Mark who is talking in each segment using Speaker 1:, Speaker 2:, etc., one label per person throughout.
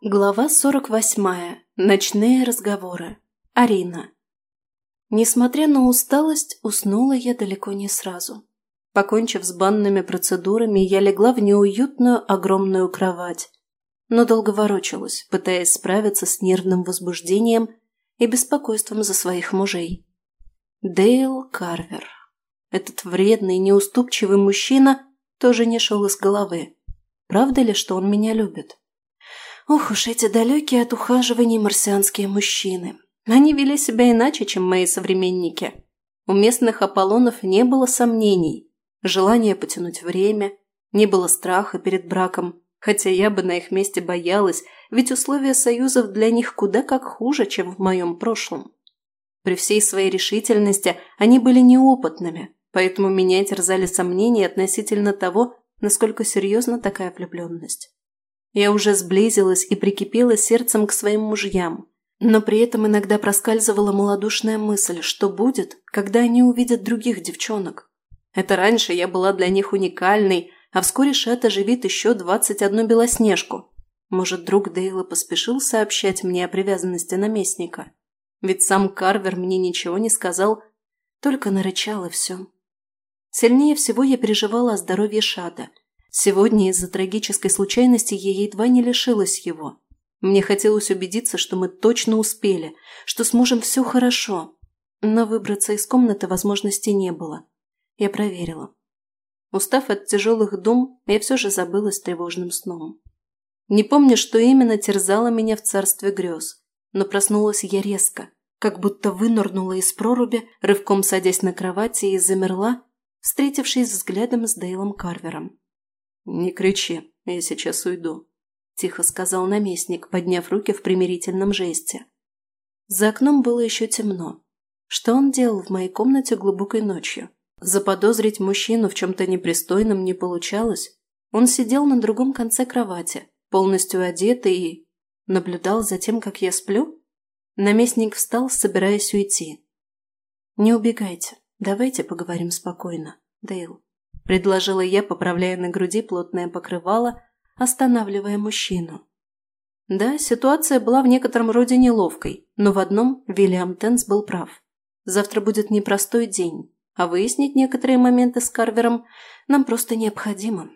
Speaker 1: Глава 48. Ночные разговоры. Арина. Несмотря на усталость, уснула я далеко не сразу. Покончив с банными процедурами, я легла в неуютную огромную кровать, но долго ворочалась, пытаясь справиться с нервным возбуждением и беспокойством за своих мужей. Дейл Карвер. Этот вредный, неуступчивый мужчина тоже не шел из головы. Правда ли, что он меня любит? Ох уж эти далекие от ухаживаний марсианские мужчины. Они вели себя иначе, чем мои современники. У местных Аполлонов не было сомнений, желания потянуть время, не было страха перед браком, хотя я бы на их месте боялась, ведь условия союзов для них куда как хуже, чем в моем прошлом. При всей своей решительности они были неопытными, поэтому меня терзали сомнения относительно того, насколько серьезна такая влюбленность. Я уже сблизилась и прикипела сердцем к своим мужьям, но при этом иногда проскальзывала малодушная мысль, что будет, когда они увидят других девчонок. Это раньше я была для них уникальной, а вскоре Шет оживит еще двадцать одну белоснежку. Может, друг Дейла поспешил сообщать мне о привязанности наместника? Ведь сам Карвер мне ничего не сказал, только нарычал и все. Сильнее всего я переживала о здоровье Шада – Сегодня из-за трагической случайности я едва не лишилась его. Мне хотелось убедиться, что мы точно успели, что с мужем все хорошо. Но выбраться из комнаты возможности не было. Я проверила. Устав от тяжелых дум, я все же забылась тревожным сном. Не помню, что именно терзало меня в царстве грез, но проснулась я резко, как будто вынырнула из проруби, рывком садясь на кровати и замерла, встретившись взглядом с Дейлом Карвером.
Speaker 2: «Не кричи, я сейчас уйду», – тихо сказал наместник, подняв руки в примирительном жесте.
Speaker 1: За окном было еще темно. Что он делал в моей комнате глубокой ночью? Заподозрить мужчину в чем-то непристойном не получалось. Он сидел на другом конце кровати, полностью одетый и... наблюдал за тем, как я сплю? Наместник встал, собираясь уйти. «Не убегайте. Давайте поговорим спокойно, Дейл» предложила я, поправляя на груди плотное покрывало, останавливая мужчину. Да, ситуация была в некотором роде неловкой, но в одном Вильям Тенс был прав. Завтра будет непростой день, а выяснить некоторые моменты с Карвером нам просто необходимо.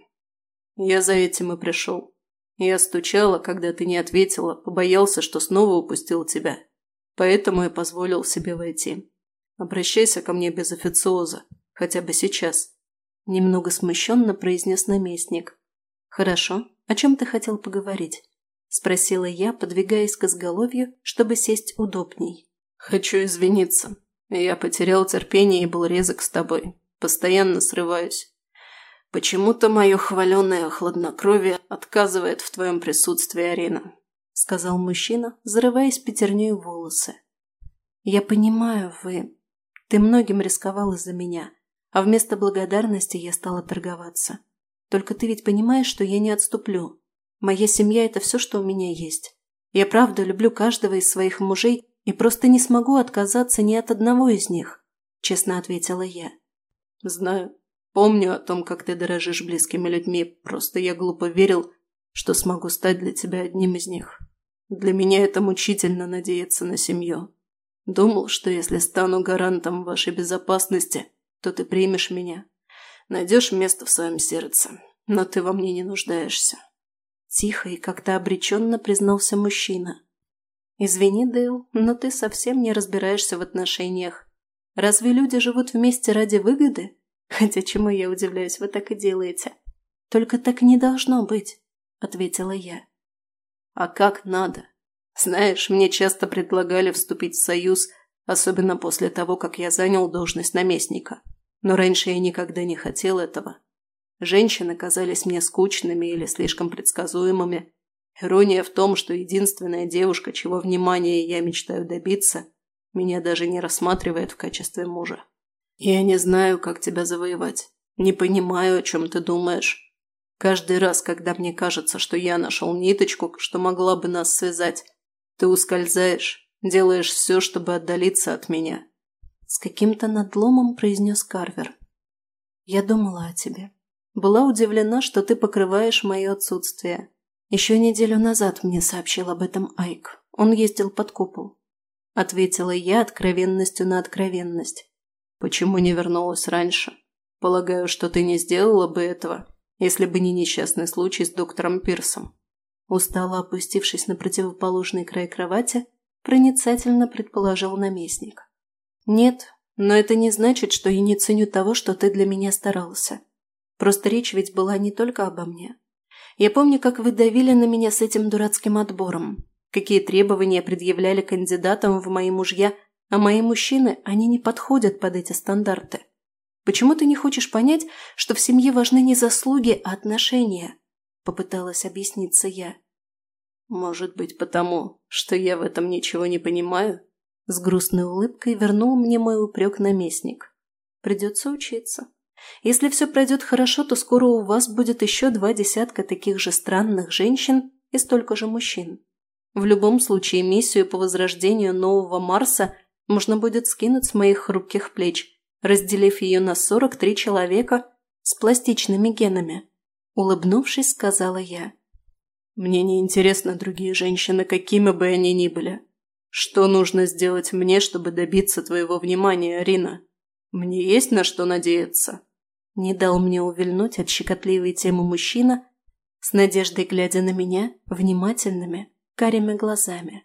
Speaker 2: Я за этим и пришел. Я стучала, когда ты не ответила, побоялся, что снова упустил тебя. Поэтому я позволил себе войти. Обращайся ко мне без официоза, хотя бы сейчас. – немного смущенно произнес наместник.
Speaker 1: «Хорошо. О чем ты хотел поговорить?» – спросила я, подвигаясь к изголовью, чтобы сесть удобней.
Speaker 2: «Хочу извиниться. Я потерял терпение и был резок с тобой. Постоянно срываюсь. Почему-то мое хваленое хладнокровие отказывает в твоем присутствии, Арина», – сказал мужчина, зарываясь пятерней волосы.
Speaker 1: «Я понимаю, вы... Ты многим рисковал из-за меня» а вместо благодарности я стала торговаться. Только ты ведь понимаешь, что я не отступлю. Моя семья – это все, что у меня есть. Я правда люблю каждого из своих мужей и просто не смогу отказаться ни от одного из них», – честно ответила я.
Speaker 2: «Знаю. Помню о том, как ты дорожишь близкими людьми, просто я глупо верил, что смогу стать для тебя одним из них. Для меня это мучительно надеяться на семью. Думал, что если стану гарантом вашей безопасности – то ты примешь меня. Найдешь место в своем сердце, но ты во мне не нуждаешься.
Speaker 1: Тихо и как-то обреченно признался мужчина. «Извини, Дейл, но ты совсем не разбираешься в отношениях. Разве люди живут вместе ради выгоды? Хотя чему я удивляюсь, вы так и делаете. Только так не должно быть», — ответила я.
Speaker 2: «А как надо? Знаешь, мне часто предлагали вступить в союз, особенно после того, как я занял должность наместника. Но раньше я никогда не хотел этого. Женщины казались мне скучными или слишком предсказуемыми. Ирония в том, что единственная девушка, чего внимания я мечтаю добиться, меня даже не рассматривает в качестве мужа. Я не знаю, как тебя завоевать. Не понимаю, о чем ты думаешь. Каждый раз, когда мне кажется, что я нашел ниточку, что могла бы нас связать, ты ускользаешь, делаешь все, чтобы отдалиться от меня.
Speaker 1: С каким-то надломом произнес Карвер. «Я думала о тебе. Была удивлена, что ты покрываешь мое отсутствие. Еще неделю назад мне сообщил об этом Айк. Он ездил под купол. Ответила я откровенностью на откровенность.
Speaker 2: Почему не вернулась раньше? Полагаю, что ты не сделала бы этого, если бы не несчастный случай с доктором Пирсом.
Speaker 1: Устало опустившись на противоположный край кровати, проницательно предположил наместник. «Нет, но это не значит, что я не ценю того, что ты для меня старался. Просто речь ведь была не только обо мне. Я помню, как вы давили на меня с этим дурацким отбором, какие требования предъявляли кандидатам в мои мужья, а мои мужчины, они не подходят под эти стандарты. Почему ты не хочешь понять, что в семье важны не заслуги, а отношения?» Попыталась объясниться я.
Speaker 2: «Может быть, потому, что я в этом ничего не понимаю?»
Speaker 1: С грустной улыбкой вернул мне мой упрек наместник. «Придется учиться. Если все пройдет хорошо, то скоро у вас будет еще два десятка таких же странных женщин и столько же мужчин. В любом случае, миссию по возрождению нового Марса можно будет скинуть с моих хрупких плеч, разделив ее на 43 человека с пластичными генами». Улыбнувшись, сказала я.
Speaker 2: Мне не интересны другие женщины, какими бы они ни были. Что нужно сделать мне, чтобы добиться твоего внимания, Арина? Мне есть на что надеяться?»
Speaker 1: Не дал мне увильнуть от щекотливой темы мужчина, с надеждой глядя на меня внимательными, карими глазами.